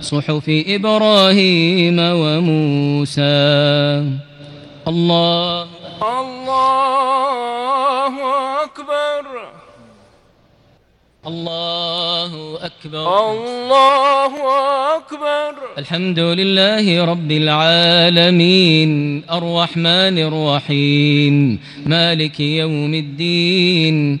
صحف إبراهيم وموسى. الله الله أكبر. الله أكبر. الله أكبر. الحمد لله رب العالمين الرحمن الرحيم مالك يوم الدين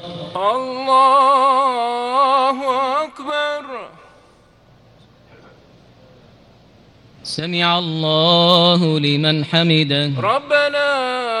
الله أكبر. سمع الله لمن حمده. ربنا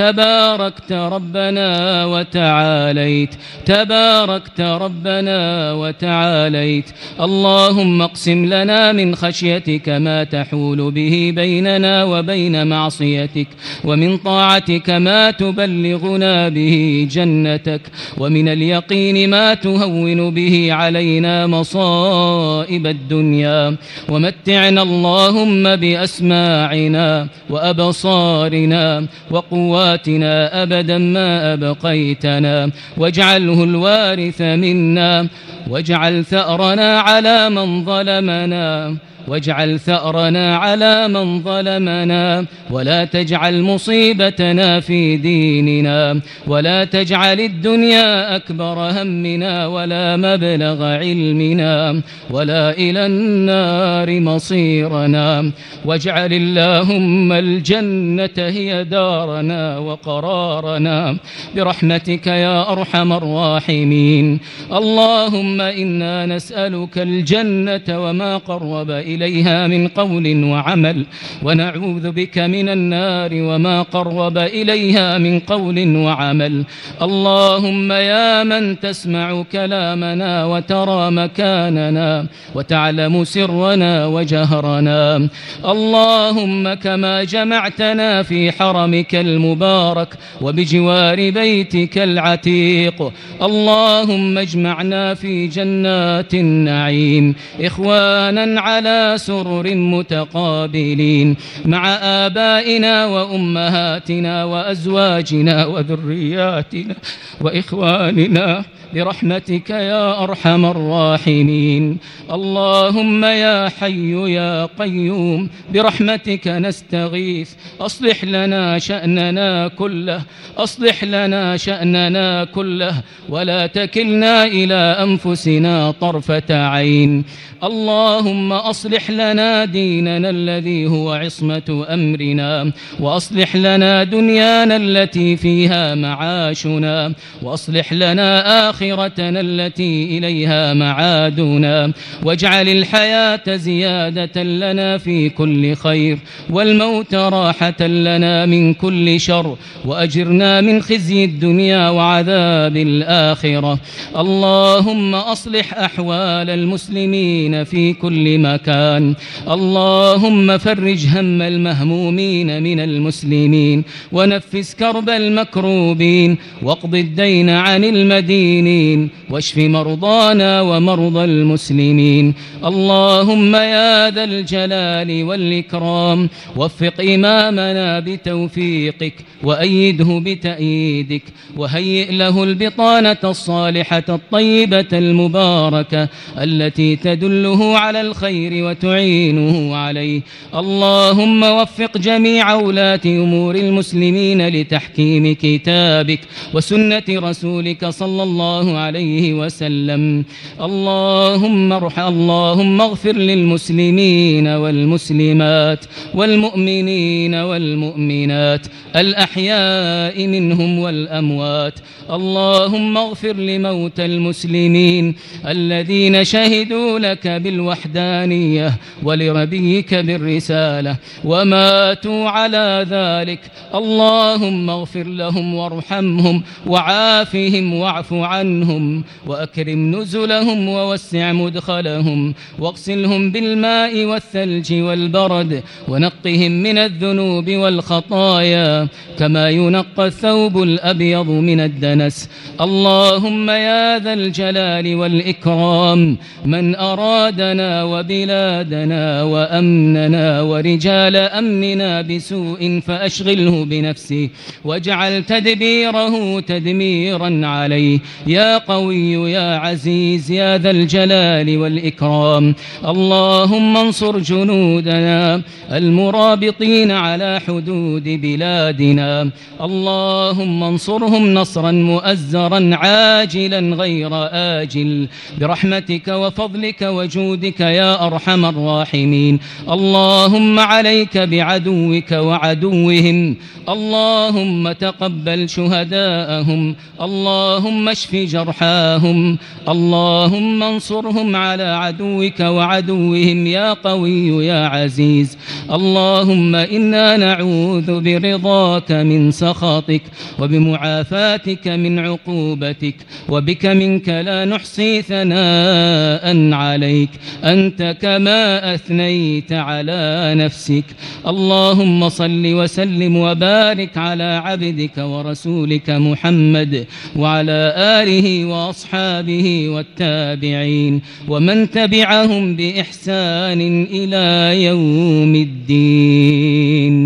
تباركت ربنا وتعاليت. تباركت ربنا وتعاليت. اللهم اقسم لنا من خشيتك ما تحول به بيننا وبين معصيتك ومن طاعتك ما تبلغنا به جنتك ومن اليقين ما تهون به علينا مصائب الدنيا. ومتعنا اللهم بأسماعنا وأبصارنا وقواتنا أبدا ما أبقيتنا. واجعله الوارث منا. واجعل ثأرنا على من ظلمنا. واجعل ثأرنا على من ظلمنا ولا تجعل مصيبتنا في ديننا ولا تجعل الدنيا أكبر همنا ولا مبلغ علمنا ولا إلى النار مصيرنا. واجعل اللهم الجنة هي دارنا وقرارنا. برحمتك يا أرحم الراحمين. اللهم إنا نسألك الجنة وما قرب إليها إليها من قول وعمل ونعوذ بك من النار وما قرب إليها من قول وعمل. اللهم يا من تسمع كلامنا وترى مكاننا وتعلم سرنا وجهرنا. اللهم كما جمعتنا في حرمك المبارك وبجوار بيتك العتيق. اللهم اجمعنا في جنات النعيم. إخوانا على سرر متقابلين مع آبائنا وأمهاتنا وأزواجنا وذرياتنا وإخواننا. برحمتك يا أرحم الراحمين. اللهم يا حي يا قيوم برحمتك نستغيث. أصلح لنا شأننا كله أصلح لنا شأننا كله. ولا تكلنا إلى أنفسنا طرفة عين. اللهم أصلح لنا ديننا الذي هو عصمة أمرنا. وأصلح لنا دنيانا التي فيها معاشنا. وأصلح لنا آخرتنا التي إليها معادنا. واجعل الحياة زيادة لنا في كل خير والموت راحة لنا من كل شر. وأجرنا من خزي الدنيا وعذاب الآخرة. اللهم أصلح أحوال المسلمين في كل مكان. اللهم فرج هم المهمومين من المسلمين. ونفس كرب المكروبين. واقض الدين عن المدينين واشف مرضانا ومرضى المسلمين. اللهم يا ذا الجلال والإكرام وفق إمامنا بتوفيقك وأيده بتأييدك وهيئ له البطانة الصالحة الطيبة المباركة التي تدله على الخير وتعينه عليه. اللهم وفق جميع ولاة أمور المسلمين لتحكيم كتابك وسنة رسولك صلى الله عليه وسلم. اللهم ارحم اللهم اغفر للمسلمين والمسلمات والمؤمنين والمؤمنات الأحياء منهم والأموات. اللهم اغفر لموتى المسلمين الذين شهدوا لك بالوحدانية ولربيك بالرسالة وماتوا على ذلك. اللهم اغفر لهم وارحمهم وعافهم واعف وأكرم نزلهم ووسع مدخلهم واغسلهم بالماء والثلج والبرد ونقهم من الذنوب والخطايا كما ينقى الثوب الأبيض من الدنس. اللهم يا ذا الجلال والإكرام من أرادنا وبلادنا وأمننا ورجال أمننا بسوء فأشغله بنفسه واجعل تدبيره تدميرا عليه. يا قوي يا عزيز يا ذا الجلال والإكرام. اللهم انصر جنودنا المرابطين على حدود بلادنا. اللهم انصرهم نصرا مؤزرا عاجلا غير آجل. برحمتك وفضلك وجودك يا أرحم الراحمين. اللهم عليك بعدوك وعدوهم. اللهم تقبل شهداءهم. اللهم اشف جرحاهم. اللهم انصرهم على عدوك وعدوهم يا قوي يا عزيز. اللهم إنا نعوذ برضاك من سخطك وبمعافاتك من عقوبتك وبك منك لا نحصي ثناء عليك. أنت كما أثنيت على نفسك. اللهم صل وسلم وبارك على عبدك ورسولك محمد وعلى آله وأصحابه والتابعين. ومن تبعهم بإحسان إلى يوم الدين